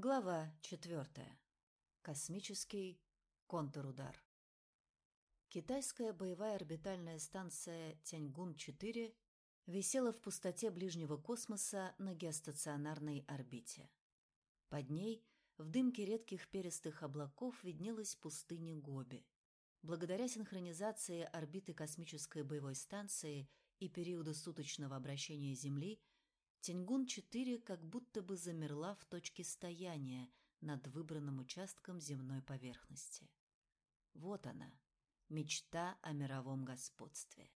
Глава четвертая. Космический контрудар. Китайская боевая орбитальная станция Тяньгун-4 висела в пустоте ближнего космоса на геостационарной орбите. Под ней, в дымке редких перистых облаков, виднелась пустыня Гоби. Благодаря синхронизации орбиты космической боевой станции и периода суточного обращения Земли – Тяньгун-4 как будто бы замерла в точке стояния над выбранным участком земной поверхности. Вот она, мечта о мировом господстве.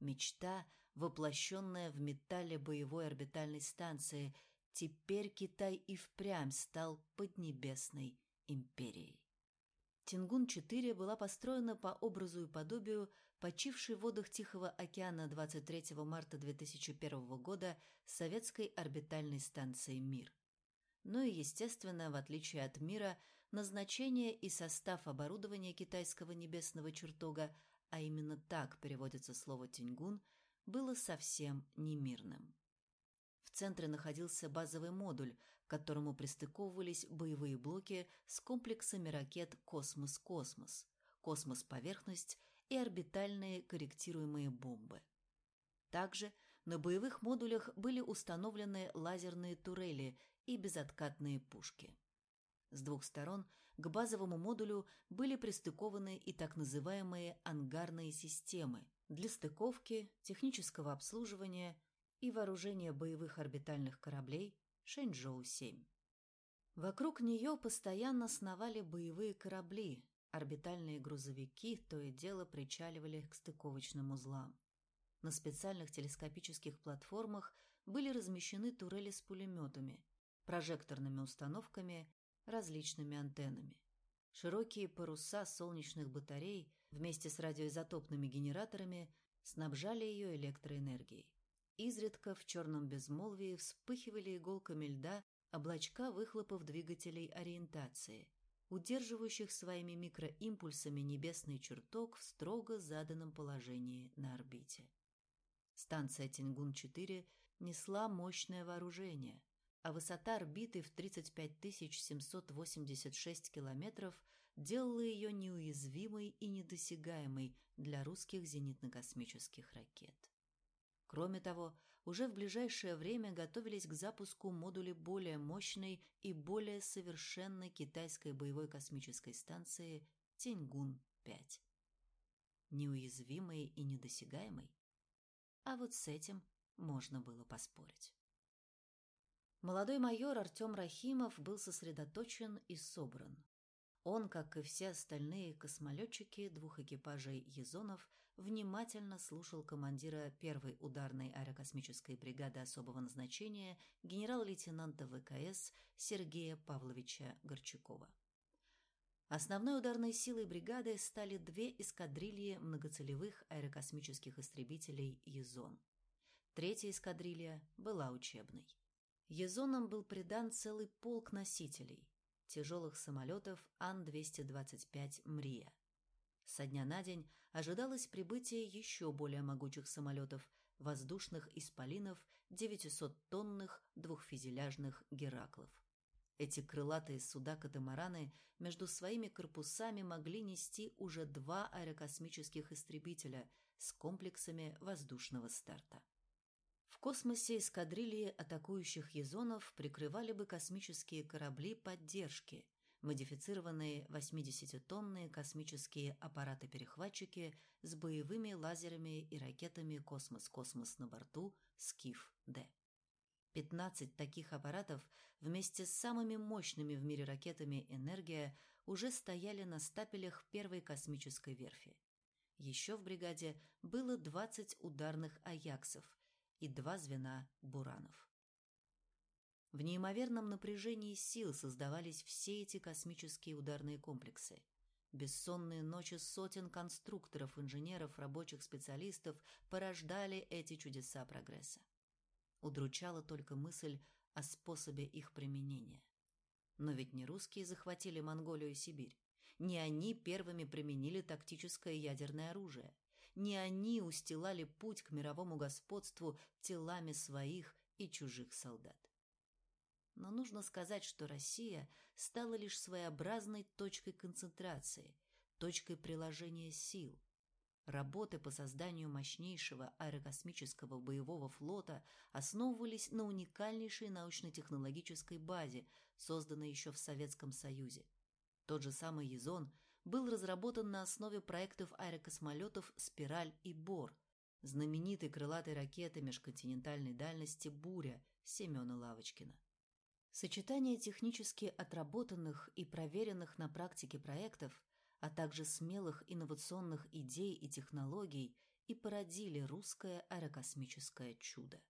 Мечта, воплощенная в металле боевой орбитальной станции, теперь Китай и впрямь стал поднебесной империей. Тингун-4 была построена по образу и подобию почившей в водах Тихого океана 23 марта 2001 года советской орбитальной станции «Мир». Ну и, естественно, в отличие от «Мира», назначение и состав оборудования китайского небесного чертога, а именно так переводится слово «тяньгун», было совсем немирным. В центре находился базовый модуль, к которому пристыковывались боевые блоки с комплексами ракет «Космос-Космос», «Космос-Поверхность» и орбитальные корректируемые бомбы. Также на боевых модулях были установлены лазерные турели и безоткатные пушки. С двух сторон к базовому модулю были пристыкованы и так называемые ангарные системы для стыковки, технического обслуживания и вооружения боевых орбитальных кораблей Шэньчжоу-7. Вокруг нее постоянно сновали боевые корабли, орбитальные грузовики то и дело причаливали к стыковочным узлам. На специальных телескопических платформах были размещены турели с пулеметами, прожекторными установками, различными антеннами. Широкие паруса солнечных батарей вместе с радиоизотопными генераторами снабжали ее электроэнергией. Изредка в черном безмолвии вспыхивали иголками льда облачка выхлопов двигателей ориентации, удерживающих своими микроимпульсами небесный чертог в строго заданном положении на орбите. Станция Тингун-4 несла мощное вооружение, а высота орбиты в 35 786 километров делала ее неуязвимой и недосягаемой для русских зенитно-космических ракет. Кроме того, уже в ближайшее время готовились к запуску модули более мощной и более совершенной китайской боевой космической станции Тяньгун-5. Неуязвимой и недосягаемой? А вот с этим можно было поспорить. Молодой майор Артем Рахимов был сосредоточен и собран. Он, как и все остальные космолетчики двух экипажей «Езонов», внимательно слушал командира первой ударной аэрокосмической бригады особого назначения генерал-лейтенанта ВКС Сергея Павловича Горчакова. Основной ударной силой бригады стали две эскадрильи многоцелевых аэрокосмических истребителей «Езон». Третья эскадрилья была учебной. «Езоном» был придан целый полк носителей – тяжелых самолетов Ан-225 «Мрия». Со дня на день ожидалось прибытие еще более могучих самолетов, воздушных исполинов, 900-тонных двухфюзеляжных «Гераклов». Эти крылатые суда-катамараны между своими корпусами могли нести уже два аэрокосмических истребителя с комплексами воздушного старта. В космосе эскадрильи атакующих езонов прикрывали бы космические корабли поддержки, модифицированные 80-тонные космические аппараты-перехватчики с боевыми лазерами и ракетами «Космос-Космос» на борту «Скиф-Д». 15 таких аппаратов вместе с самыми мощными в мире ракетами «Энергия» уже стояли на стапелях первой космической верфи. Еще в бригаде было 20 ударных «Аяксов» и два звена «Буранов». В неимоверном напряжении сил создавались все эти космические ударные комплексы. Бессонные ночи сотен конструкторов, инженеров, рабочих специалистов порождали эти чудеса прогресса. Удручала только мысль о способе их применения. Но ведь не русские захватили Монголию и Сибирь. Не они первыми применили тактическое ядерное оружие. Не они устилали путь к мировому господству телами своих и чужих солдат. Но нужно сказать, что Россия стала лишь своеобразной точкой концентрации, точкой приложения сил. Работы по созданию мощнейшего аэрокосмического боевого флота основывались на уникальнейшей научно-технологической базе, созданной еще в Советском Союзе. Тот же самый Езон был разработан на основе проектов аэрокосмолетов «Спираль» и «Бор», знаменитой крылатой ракеты межконтинентальной дальности «Буря» Семена Лавочкина. Сочетание технически отработанных и проверенных на практике проектов, а также смелых инновационных идей и технологий и породили русское аэрокосмическое чудо.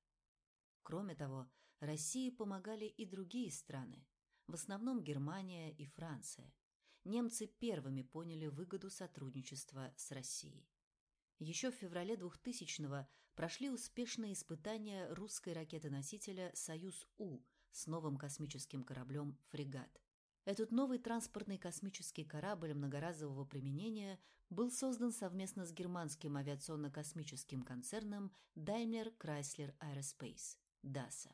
Кроме того, России помогали и другие страны, в основном Германия и Франция. Немцы первыми поняли выгоду сотрудничества с Россией. Еще в феврале 2000-го прошли успешные испытания русской ракеты-носителя «Союз-У» с новым космическим кораблем «Фрегат». Этот новый транспортный космический корабль многоразового применения был создан совместно с германским авиационно-космическим концерном Daimler Chrysler Aerospace (DASA).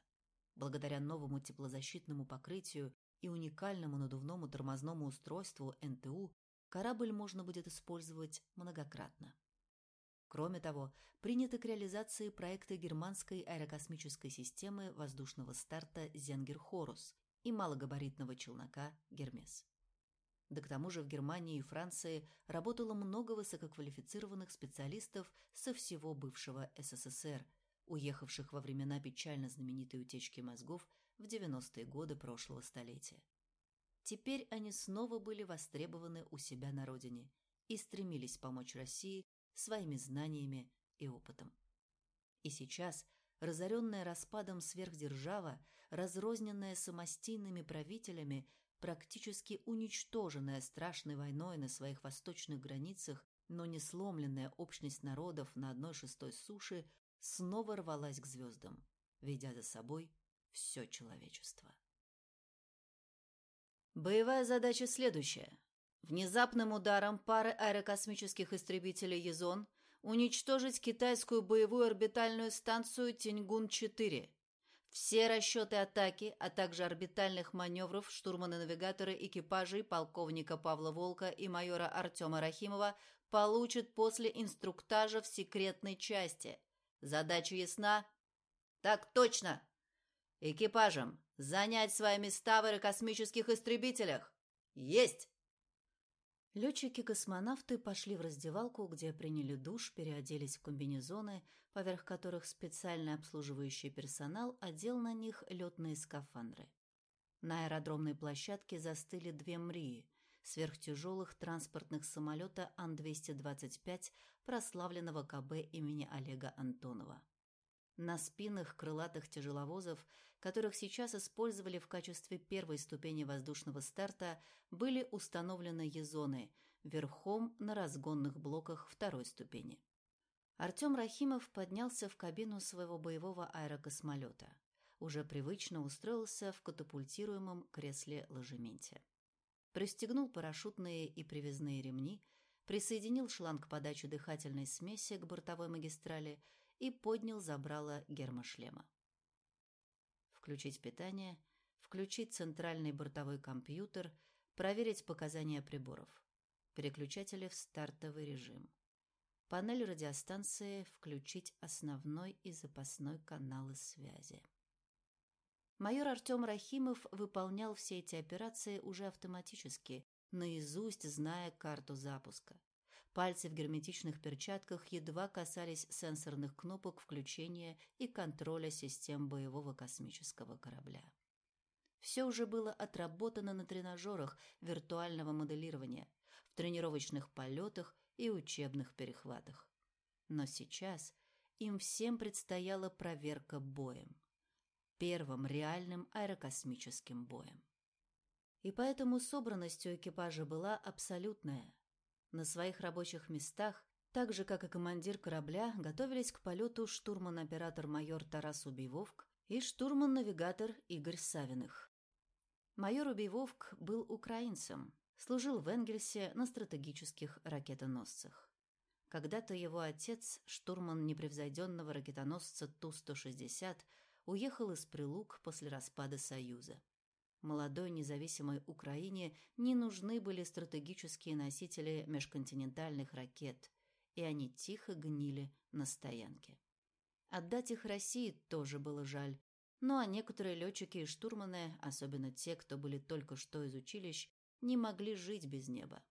Благодаря новому теплозащитному покрытию и уникальному надувному тормозному устройству НТУ корабль можно будет использовать многократно. Кроме того, приняты к реализации проекты германской аэрокосмической системы воздушного старта «Зенгер-Хорус» и малогабаритного челнока «Гермес». Да к тому же в Германии и Франции работало много высококвалифицированных специалистов со всего бывшего СССР, уехавших во времена печально знаменитой утечки мозгов в 90-е годы прошлого столетия. Теперь они снова были востребованы у себя на родине и стремились помочь России своими знаниями и опытом. И сейчас, разоренная распадом сверхдержава, разрозненная самостийными правителями, практически уничтоженная страшной войной на своих восточных границах, но не сломленная общность народов на одной шестой суши, снова рвалась к звездам, ведя за собой все человечество. Боевая задача следующая. Внезапным ударом пары аэрокосмических истребителей «Езон» уничтожить китайскую боевую орбитальную станцию «Тиньгун-4». Все расчеты атаки, а также орбитальных маневров штурманы-навигаторы экипажей полковника Павла Волка и майора Артема Рахимова получат после инструктажа в секретной части. Задача ясна? Так точно! Экипажам занять свои места в аэрокосмических истребителях. Есть! Летчики-космонавты пошли в раздевалку, где приняли душ, переоделись в комбинезоны, поверх которых специальный обслуживающий персонал одел на них летные скафандры. На аэродромной площадке застыли две МРИи – сверхтяжелых транспортных самолета Ан-225 прославленного КБ имени Олега Антонова. На спинах крылатых тяжеловозов, которых сейчас использовали в качестве первой ступени воздушного старта, были установлены езоны верхом на разгонных блоках второй ступени. Артем Рахимов поднялся в кабину своего боевого аэрокосмолета. Уже привычно устроился в катапультируемом кресле-ложементе. Пристегнул парашютные и привязные ремни, присоединил шланг подачи дыхательной смеси к бортовой магистрали – и поднял забрало гермошлема. Включить питание, включить центральный бортовой компьютер, проверить показания приборов. Переключатели в стартовый режим. Панель радиостанции включить основной и запасной каналы связи. Майор Артем Рахимов выполнял все эти операции уже автоматически, наизусть зная карту запуска. Пальцы в герметичных перчатках едва касались сенсорных кнопок включения и контроля систем боевого космического корабля. Все уже было отработано на тренажерах виртуального моделирования, в тренировочных полетах и учебных перехватах. Но сейчас им всем предстояла проверка боем. Первым реальным аэрокосмическим боем. И поэтому собранность у экипажа была абсолютная. На своих рабочих местах, так же, как и командир корабля, готовились к полету штурман-оператор-майор Тарас Убивовк и штурман-навигатор Игорь Савиных. Майор Убивовк был украинцем, служил в Энгельсе на стратегических ракетоносцах. Когда-то его отец, штурман непревзойденного ракетоносца Ту-160, уехал из Прилук после распада Союза. Молодой независимой Украине не нужны были стратегические носители межконтинентальных ракет, и они тихо гнили на стоянке. Отдать их России тоже было жаль, ну а некоторые летчики и штурманы, особенно те, кто были только что из училищ, не могли жить без неба.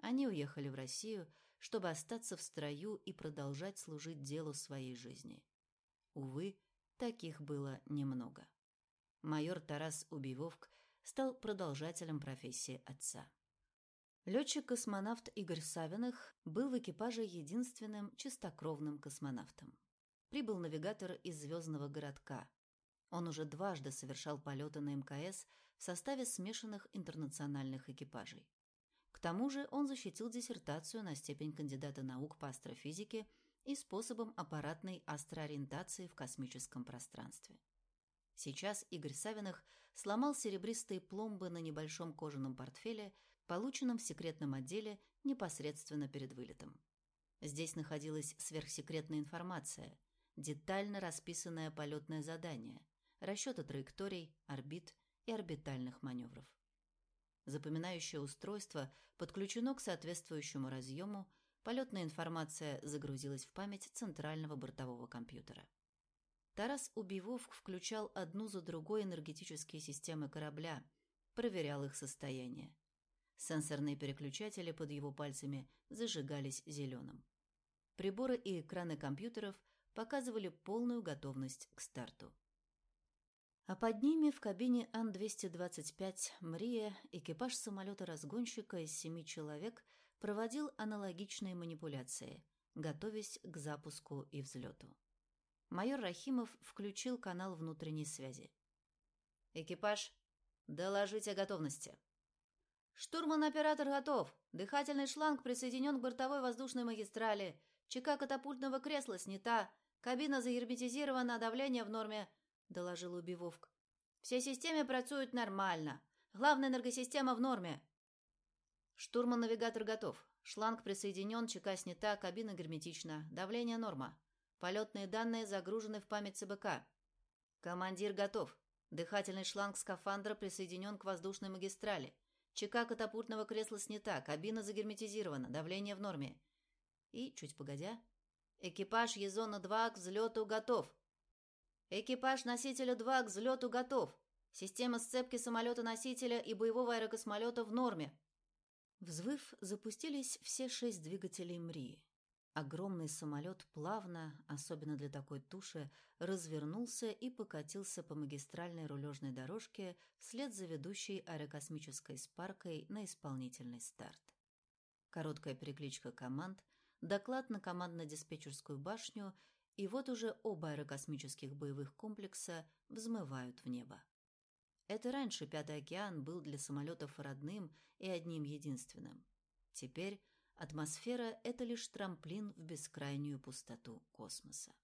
Они уехали в Россию, чтобы остаться в строю и продолжать служить делу своей жизни. Увы, таких было немного. Майор Тарас Убивовк стал продолжателем профессии отца. Летчик-космонавт Игорь Савиных был в экипаже единственным чистокровным космонавтом. Прибыл навигатор из звездного городка, он уже дважды совершал полеты на МКС в составе смешанных интернациональных экипажей. К тому же он защитил диссертацию на степень кандидата наук по астрофизике и способом аппаратной астроориентации в космическом пространстве. Сейчас Игорь Савиных сломал серебристые пломбы на небольшом кожаном портфеле, полученном в секретном отделе непосредственно перед вылетом. Здесь находилась сверхсекретная информация, детально расписанное полетное задание, расчета траекторий, орбит и орбитальных маневров. Запоминающее устройство подключено к соответствующему разъему, полетная информация загрузилась в память центрального бортового компьютера. Тарас Убивов включал одну за другой энергетические системы корабля, проверял их состояние. Сенсорные переключатели под его пальцами зажигались зеленым. Приборы и экраны компьютеров показывали полную готовность к старту. А под ними в кабине Ан-225 «Мрия» экипаж самолета-разгонщика из семи человек проводил аналогичные манипуляции, готовясь к запуску и взлету. Майор Рахимов включил канал внутренней связи. «Экипаж, доложить о готовности». «Штурман-оператор готов. Дыхательный шланг присоединен к бортовой воздушной магистрали. Чека катапультного кресла снята. Кабина загерметизирована, давление в норме. – доложил Убивовк. «Все системы працюют нормально. Главная энергосистема в норме». «Штурман-навигатор готов. Шланг присоединен, чека снята, кабина герметична. Давление норма. Полетные данные загружены в память ЦБК. Командир готов. Дыхательный шланг скафандра присоединен к воздушной магистрали. ЧК катапультного кресла снята, кабина загерметизирована, давление в норме. И, чуть погодя, экипаж Езона-2 к взлету готов. Экипаж носителя-2 к взлету готов. Система сцепки самолета-носителя и боевого аэрокосмолета в норме. Взвыв, запустились все шесть двигателей МРИ. Огромный самолет плавно, особенно для такой туши, развернулся и покатился по магистральной рулежной дорожке вслед за ведущей аэрокосмической спаркой на исполнительный старт. Короткая перекличка команд, доклад на командно-диспетчерскую башню и вот уже оба аэрокосмических боевых комплекса взмывают в небо. Это раньше Пятый океан был для самолетов родным и одним единственным. Теперь атмосфера – это лишь трамплин в бескрайнюю пустоту космоса.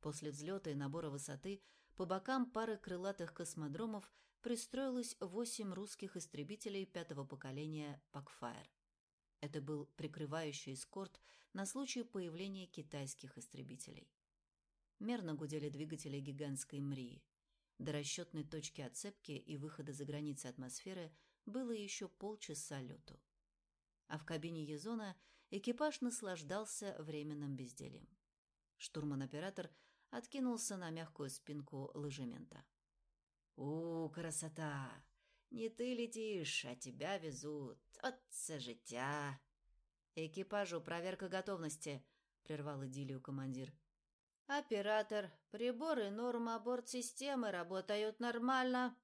После взлета и набора высоты по бокам пары крылатых космодромов пристроилось восемь русских истребителей пятого поколения «Пакфайр». Это был прикрывающий эскорт на случай появления китайских истребителей. Мерно гудели двигатели гигантской МРИ. До расчетной точки отцепки и выхода за границы атмосферы было еще полчаса лету. А в кабине Езона экипаж наслаждался временным бездельем. Штурман-оператор откинулся на мягкую спинку ложемента. «У, красота! Не ты летишь, а тебя везут. От життя. Экипажу проверка готовности, прервал идиллию командир. Оператор, приборы норма борт системы работают нормально.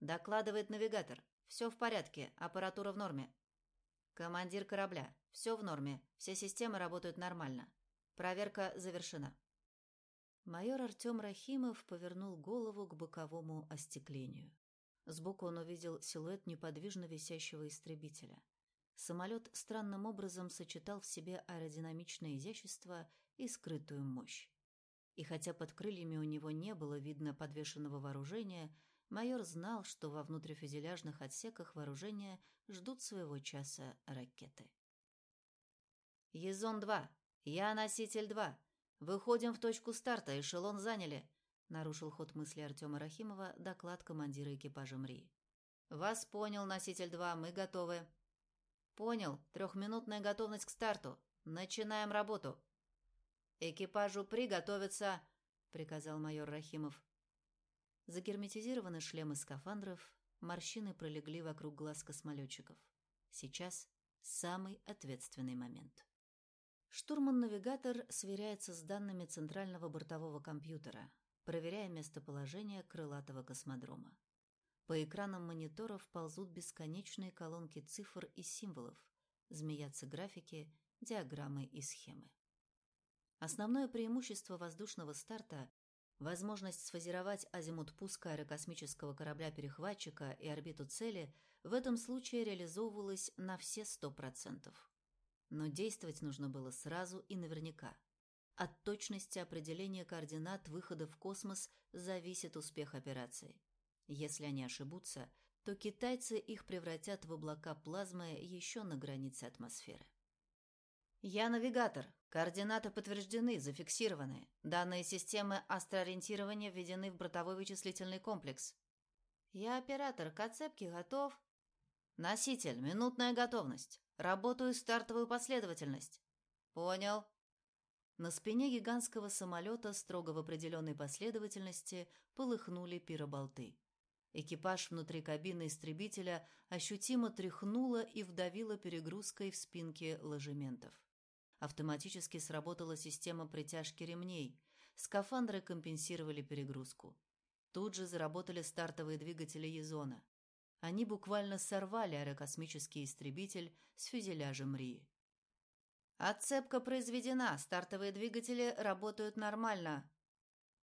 Докладывает навигатор. Все в порядке, аппаратура в норме. Командир корабля. Все в норме, все системы работают нормально. Проверка завершена. Майор Артем Рахимов повернул голову к боковому остеклению. Сбоку он увидел силуэт неподвижно висящего истребителя. Самолет странным образом сочетал в себе аэродинамичное изящество и скрытую мощь. И хотя под крыльями у него не было видно подвешенного вооружения, майор знал, что во внутрифюзеляжных отсеках вооружения ждут своего часа ракеты. «Езон-2! Я носитель-2! Выходим в точку старта, эшелон заняли!» нарушил ход мысли Артема Рахимова доклад командира экипажа МРИ. «Вас понял, носитель 2, мы готовы». «Понял. Трехминутная готовность к старту. Начинаем работу». «Экипажу приготовиться», — приказал майор Рахимов. Загерметизированы шлемы скафандров, морщины пролегли вокруг глаз космолетчиков. Сейчас самый ответственный момент. Штурман-навигатор сверяется с данными центрального бортового компьютера, проверяя местоположение крылатого космодрома. По экранам мониторов ползут бесконечные колонки цифр и символов, змеятся графики, диаграммы и схемы. Основное преимущество воздушного старта – возможность сфазировать азимут пуска аэрокосмического корабля-перехватчика и орбиту цели – в этом случае реализовывалась на все 100%. Но действовать нужно было сразу и наверняка. От точности определения координат выхода в космос зависит успех операции. Если они ошибутся, то китайцы их превратят в облака плазмы еще на границе атмосферы. «Я навигатор. Координаты подтверждены, зафиксированы. Данные системы астроориентирования введены в бортовой вычислительный комплекс. Я оператор. К отцепке готов?» «Носитель. Минутная готовность. Работаю стартовую последовательность». «Понял». На спине гигантского самолета строго в определенной последовательности полыхнули пироболты. Экипаж внутри кабины истребителя ощутимо тряхнуло и вдавило перегрузкой в спинки ложементов. Автоматически сработала система притяжки ремней. Скафандры компенсировали перегрузку. Тут же заработали стартовые двигатели Езона. Они буквально сорвали аэрокосмический истребитель с фюзеляжем Ри. «Отцепка произведена, стартовые двигатели работают нормально»,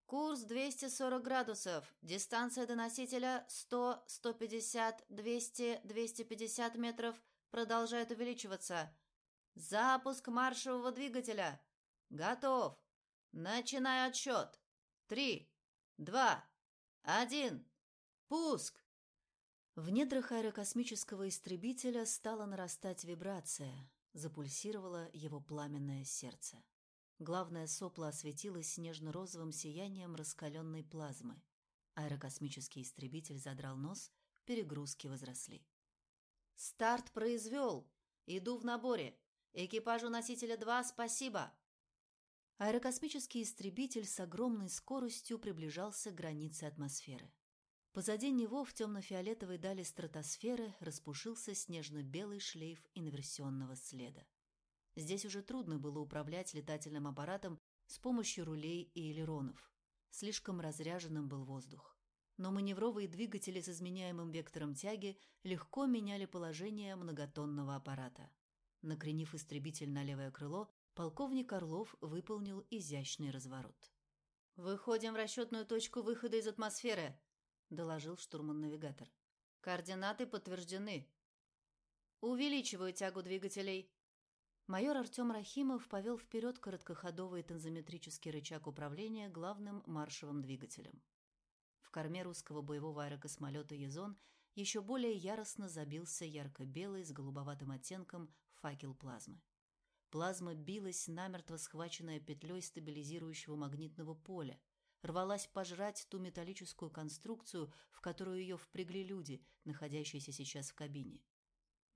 Курс 240 градусов. Дистанция до носителя 100, 150, 200, 250 метров продолжает увеличиваться. Запуск маршевого двигателя. Готов. Начинаю отсчет. Три, два, один. Пуск. В недрах аэрокосмического истребителя стала нарастать вибрация. Запульсировало его пламенное сердце. Главное сопло осветилось нежно-розовым сиянием раскаленной плазмы. Аэрокосмический истребитель задрал нос, перегрузки возросли. «Старт произвел! Иду в наборе! Экипажу носителя 2 спасибо!» Аэрокосмический истребитель с огромной скоростью приближался к границе атмосферы. Позади него в темно-фиолетовой дали стратосферы распушился снежно-белый шлейф инверсионного следа. Здесь уже трудно было управлять летательным аппаратом с помощью рулей и элеронов. Слишком разряженным был воздух. Но маневровые двигатели с изменяемым вектором тяги легко меняли положение многотонного аппарата. Накренив истребитель на левое крыло, полковник Орлов выполнил изящный разворот. «Выходим в расчетную точку выхода из атмосферы», – доложил штурман-навигатор. «Координаты подтверждены». «Увеличиваю тягу двигателей», Майор Артем Рахимов повел вперед короткоходовый тензометрический рычаг управления главным маршевым двигателем. В корме русского боевого аэрокосмолета «Езон» еще более яростно забился ярко-белый с голубоватым оттенком факел плазмы. Плазма билась, намертво схваченная петлей стабилизирующего магнитного поля, рвалась пожрать ту металлическую конструкцию, в которую ее впрягли люди, находящиеся сейчас в кабине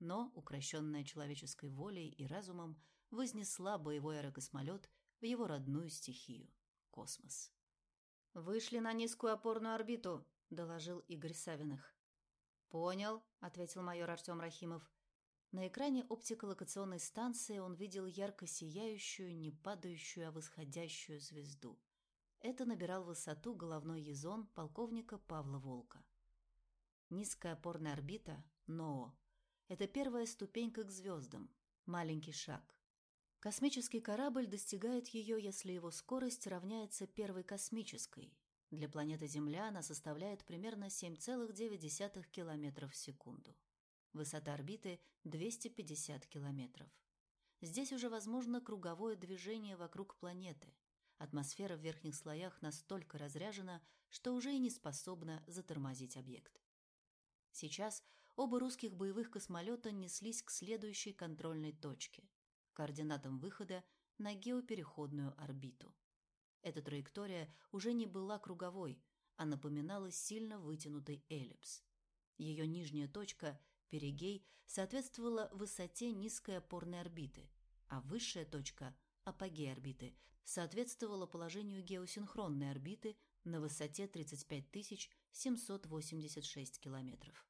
но, укращенная человеческой волей и разумом, вознесла боевой аэрокосмолет в его родную стихию – космос. «Вышли на низкую опорную орбиту», – доложил Игорь Савиных. «Понял», – ответил майор Артем Рахимов. На экране оптиколокационной станции он видел ярко сияющую, не падающую, а восходящую звезду. Это набирал высоту головной язон полковника Павла Волка. Низкая опорная орбита – НОО это первая ступенька к звездам, маленький шаг. Космический корабль достигает ее, если его скорость равняется первой космической. Для планеты Земля она составляет примерно 7,9 км в секунду. Высота орбиты – 250 км. Здесь уже возможно круговое движение вокруг планеты. Атмосфера в верхних слоях настолько разряжена, что уже и не способна затормозить объект. Сейчас – оба русских боевых космолета неслись к следующей контрольной точке – координатам выхода на геопереходную орбиту. Эта траектория уже не была круговой, а напоминала сильно вытянутый эллипс. Ее нижняя точка, перигей, соответствовала высоте низкой опорной орбиты, а высшая точка, апогей орбиты, соответствовала положению геосинхронной орбиты на высоте 35 786 километров.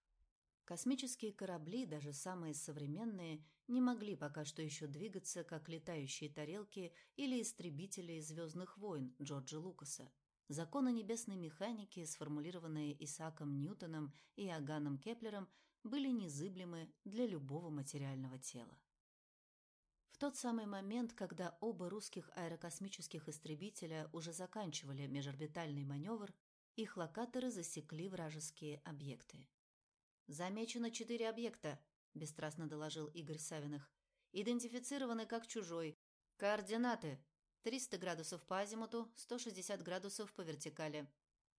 Космические корабли, даже самые современные, не могли пока что еще двигаться, как летающие тарелки или истребители «Звездных войн» Джорджа Лукаса. Законы небесной механики, сформулированные Исааком Ньютоном и Аганом Кеплером, были незыблемы для любого материального тела. В тот самый момент, когда оба русских аэрокосмических истребителя уже заканчивали межорбитальный маневр, их локаторы засекли вражеские объекты. «Замечено четыре объекта», – бесстрастно доложил Игорь Савиных. «Идентифицированы как чужой. Координаты. 300 градусов по азимуту, 160 градусов по вертикали».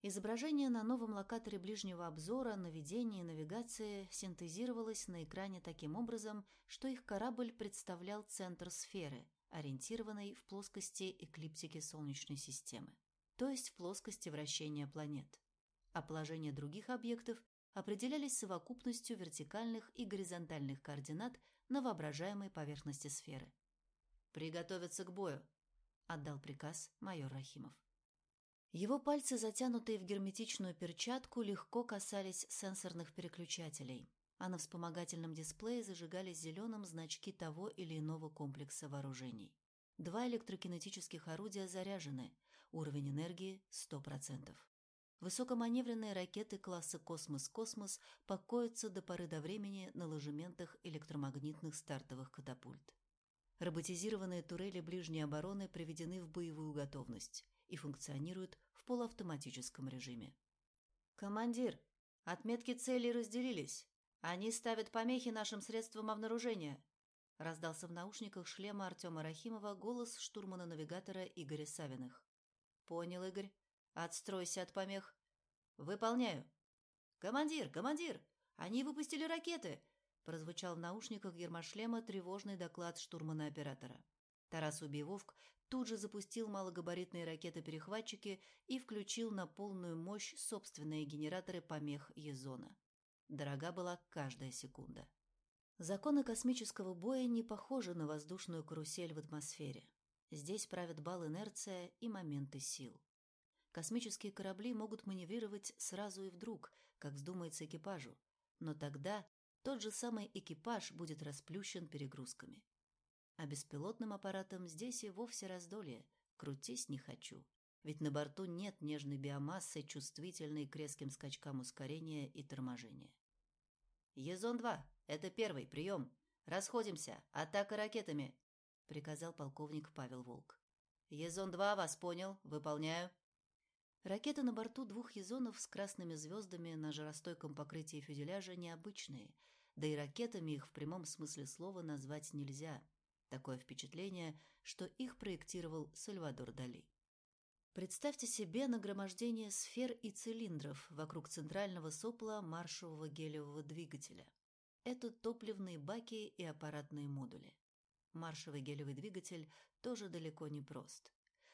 Изображение на новом локаторе ближнего обзора, наведения и навигации синтезировалось на экране таким образом, что их корабль представлял центр сферы, ориентированной в плоскости эклиптики Солнечной системы, то есть в плоскости вращения планет. А положение других объектов определялись совокупностью вертикальных и горизонтальных координат на воображаемой поверхности сферы. «Приготовиться к бою», – отдал приказ майор Рахимов. Его пальцы, затянутые в герметичную перчатку, легко касались сенсорных переключателей, а на вспомогательном дисплее зажигались зеленым значки того или иного комплекса вооружений. Два электрокинетических орудия заряжены, уровень энергии – 100%. Высокоманевренные ракеты класса «Космос-Космос» покоятся до поры до времени на ложементах электромагнитных стартовых катапульт. Роботизированные турели ближней обороны приведены в боевую готовность и функционируют в полуавтоматическом режиме. «Командир, отметки целей разделились. Они ставят помехи нашим средствам обнаружения», раздался в наушниках шлема Артема Рахимова голос штурмана-навигатора Игоря Савиных. «Понял, Игорь. Отстройся от помех. Выполняю. Командир, командир, они выпустили ракеты. Прозвучал в наушниках гермошлема тревожный доклад штурмана-оператора. Тарас Убивовк тут же запустил малогабаритные ракеты-перехватчики и включил на полную мощь собственные генераторы помех Езона. Дорога была каждая секунда. Законы космического боя не похожи на воздушную карусель в атмосфере. Здесь правят бал инерция и моменты сил. Космические корабли могут маневрировать сразу и вдруг, как вздумается экипажу, но тогда тот же самый экипаж будет расплющен перегрузками. А беспилотным аппаратам здесь и вовсе раздолье. Крутись не хочу. Ведь на борту нет нежной биомассы, чувствительной к резким скачкам ускорения и торможения. «Езон-2, это первый, прием! Расходимся, атака ракетами!» — приказал полковник Павел Волк. «Езон-2, вас понял, выполняю!» Ракеты на борту двух езонов с красными звездами на жаростойком покрытии фюзеляжа необычные, да и ракетами их в прямом смысле слова назвать нельзя. Такое впечатление, что их проектировал Сальвадор Дали. Представьте себе нагромождение сфер и цилиндров вокруг центрального сопла маршевого гелиевого двигателя. Это топливные баки и аппаратные модули. Маршевый гелевый двигатель тоже далеко не прост.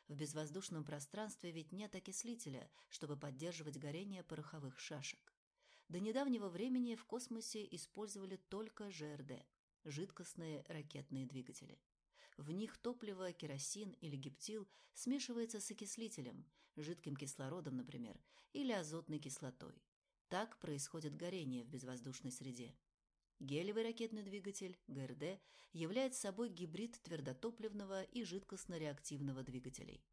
В безвоздушном пространстве ведь нет окислителя, чтобы поддерживать горение пороховых шашек. До недавнего времени в космосе использовали только ЖРД – жидкостные ракетные двигатели. В них топливо, керосин или гептил смешивается с окислителем, жидким кислородом, например, или азотной кислотой. Так происходит горение в безвоздушной среде. Гелевый ракетный двигатель, ГРД, является собой гибрид твердотопливного и жидкостно-реактивного двигателей.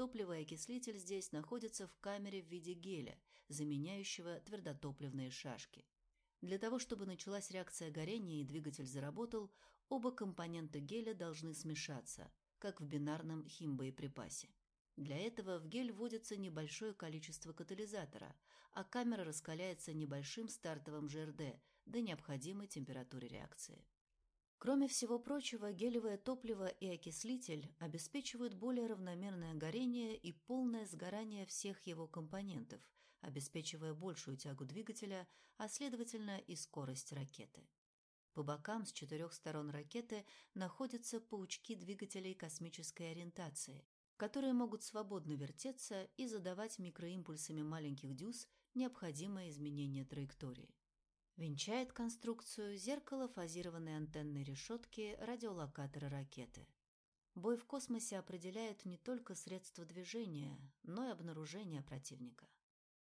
Топливо и окислитель здесь находятся в камере в виде геля, заменяющего твердотопливные шашки. Для того, чтобы началась реакция горения и двигатель заработал, оба компонента геля должны смешаться, как в бинарном химбоеприпасе. Для этого в гель вводится небольшое количество катализатора, а камера раскаляется небольшим стартовым ЖРД до необходимой температуры реакции. Кроме всего прочего, гелевое топливо и окислитель обеспечивают более равномерное горение и полное сгорание всех его компонентов, обеспечивая большую тягу двигателя, а следовательно и скорость ракеты. По бокам с четырех сторон ракеты находятся паучки двигателей космической ориентации, которые могут свободно вертеться и задавать микроимпульсами маленьких дюз необходимое изменение траектории. Венчает конструкцию зеркало фазированной антенной решетки радиолокатора ракеты. Бой в космосе определяет не только средства движения, но и обнаружение противника.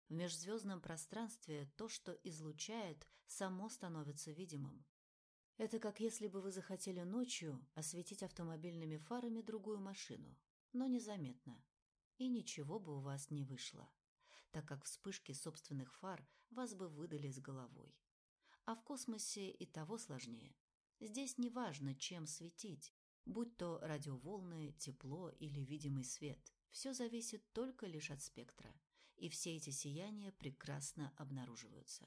В межзвездном пространстве то, что излучает, само становится видимым. Это как если бы вы захотели ночью осветить автомобильными фарами другую машину, но незаметно, и ничего бы у вас не вышло, так как вспышки собственных фар вас бы выдали с головой. А в космосе и того сложнее. Здесь не важно, чем светить, будь то радиоволны, тепло или видимый свет. Все зависит только лишь от спектра и все эти сияния прекрасно обнаруживаются.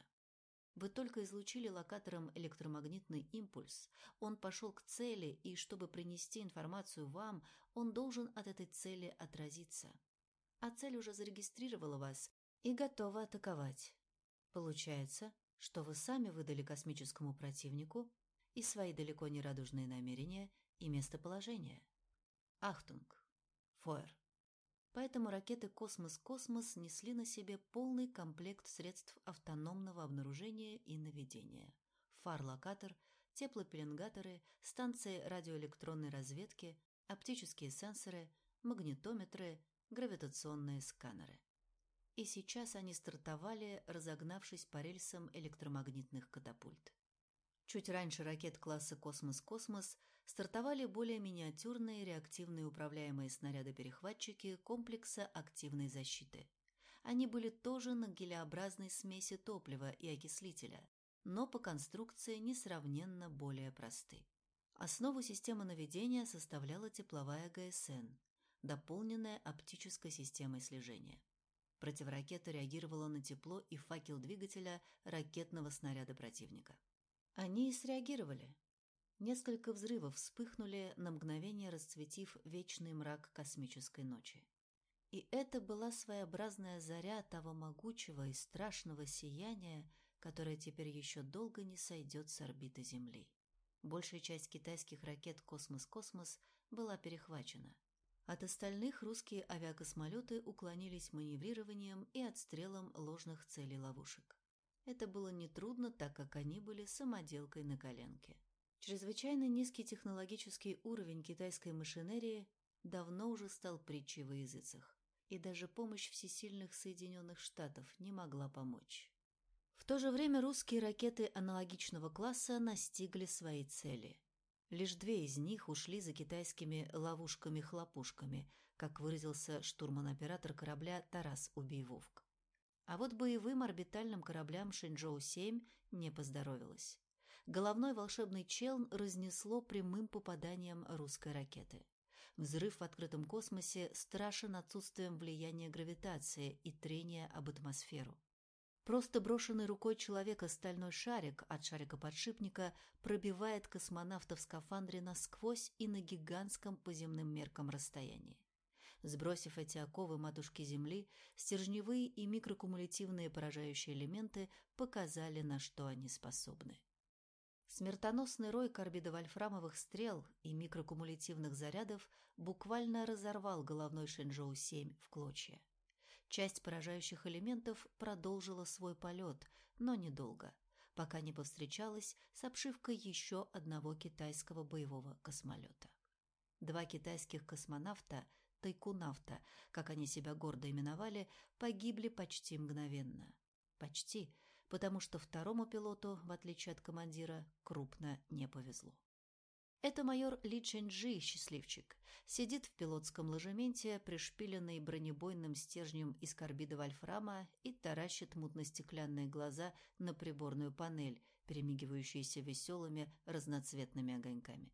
Вы только излучили локатором электромагнитный импульс, он пошел к цели, и чтобы принести информацию вам, он должен от этой цели отразиться. А цель уже зарегистрировала вас и готова атаковать. Получается, что вы сами выдали космическому противнику и свои далеко не радужные намерения и местоположение. Achtung. Feuer. Поэтому ракеты «Космос-Космос» несли на себе полный комплект средств автономного обнаружения и наведения. ФАР-локатор, теплопеленгаторы, станции радиоэлектронной разведки, оптические сенсоры, магнитометры, гравитационные сканеры. И сейчас они стартовали, разогнавшись по рельсам электромагнитных катапульт. Чуть раньше ракет класса «Космос-Космос» стартовали более миниатюрные реактивные управляемые снаряды-перехватчики комплекса активной защиты. Они были тоже на гелеобразной смеси топлива и окислителя, но по конструкции несравненно более просты. Основу системы наведения составляла тепловая ГСН, дополненная оптической системой слежения. Противоракета реагировала на тепло и факел двигателя ракетного снаряда противника. Они и среагировали, Несколько взрывов вспыхнули, на мгновение расцветив вечный мрак космической ночи. И это была своеобразная заря того могучего и страшного сияния, которое теперь еще долго не сойдет с орбиты Земли. Большая часть китайских ракет «Космос-Космос» была перехвачена. От остальных русские авиакосмолеты уклонились маневрированием и отстрелом ложных целей ловушек. Это было нетрудно, так как они были самоделкой на коленке. Чрезвычайно низкий технологический уровень китайской машинерии давно уже стал притчей во языцах, и даже помощь всесильных Соединенных Штатов не могла помочь. В то же время русские ракеты аналогичного класса настигли свои цели. Лишь две из них ушли за китайскими ловушками-хлопушками, как выразился штурман-оператор корабля Тарас Убийвовк. А вот боевым орбитальным кораблям Шэньчжоу-7 не поздоровилось головной волшебный челн разнесло прямым попаданием русской ракеты. Взрыв в открытом космосе страшен отсутствием влияния гравитации и трения об атмосферу. Просто брошенный рукой человека стальной шарик от шарика-подшипника пробивает космонавта в скафандре насквозь и на гигантском по земным меркам расстоянии. Сбросив эти оковы матушки Земли, стержневые и микрокумулятивные поражающие элементы показали, на что они способны. Смертоносный рой карбидовольфрамовых стрел и микрокумулятивных зарядов буквально разорвал головной Шэньчжоу-7 в клочья. Часть поражающих элементов продолжила свой полет, но недолго, пока не повстречалась с обшивкой еще одного китайского боевого космолета. Два китайских космонавта, тайкунавта, как они себя гордо именовали, погибли почти мгновенно. Почти – потому что второму пилоту, в отличие от командира, крупно не повезло. Это майор Ли Чэньджи, счастливчик, сидит в пилотском ложементе, пришпиленный бронебойным стержнем из карбида вольфрама и таращит мутно-стеклянные глаза на приборную панель, перемигивающиеся веселыми разноцветными огоньками.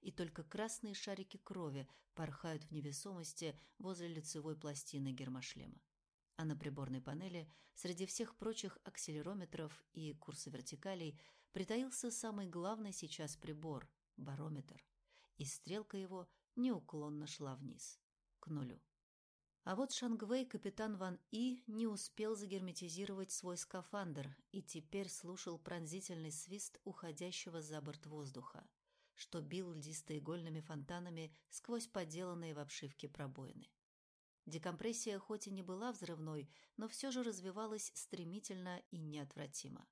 И только красные шарики крови порхают в невесомости возле лицевой пластины гермошлема а на приборной панели среди всех прочих акселерометров и курса вертикалей притаился самый главный сейчас прибор – барометр, и стрелка его неуклонно шла вниз, к нулю. А вот Шангвей капитан Ван И не успел загерметизировать свой скафандр и теперь слушал пронзительный свист уходящего за борт воздуха, что бил льдистоигольными фонтанами сквозь поделанные в обшивке пробоины. Декомпрессия хоть и не была взрывной, но все же развивалась стремительно и неотвратимо.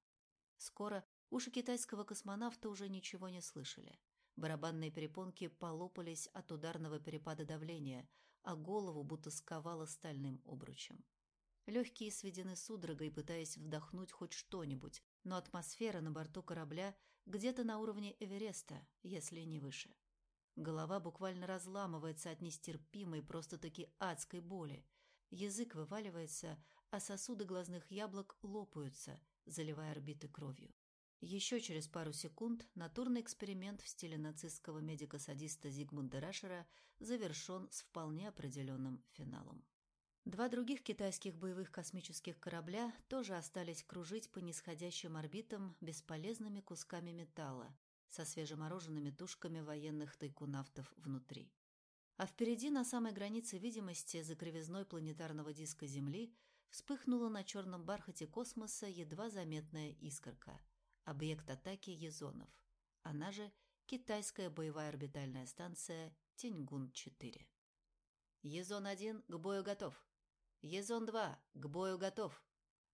Скоро уши китайского космонавта уже ничего не слышали. Барабанные перепонки полопались от ударного перепада давления, а голову будто сковало стальным обручем. Легкие сведены судорогой, пытаясь вдохнуть хоть что-нибудь, но атмосфера на борту корабля где-то на уровне Эвереста, если не выше. Голова буквально разламывается от нестерпимой, просто-таки адской боли. Язык вываливается, а сосуды глазных яблок лопаются, заливая орбиты кровью. Еще через пару секунд натурный эксперимент в стиле нацистского медико-садиста Зигмунда Рашера завершен с вполне определенным финалом. Два других китайских боевых космических корабля тоже остались кружить по нисходящим орбитам бесполезными кусками металла со свежемороженными тушками военных тайкунавтов внутри. А впереди, на самой границе видимости за кривизной планетарного диска Земли, вспыхнула на черном бархате космоса едва заметная искорка – объект атаки Езонов, она же китайская боевая орбитальная станция Тиньгун-4. Езон-1 к бою готов. Езон-2 к бою готов.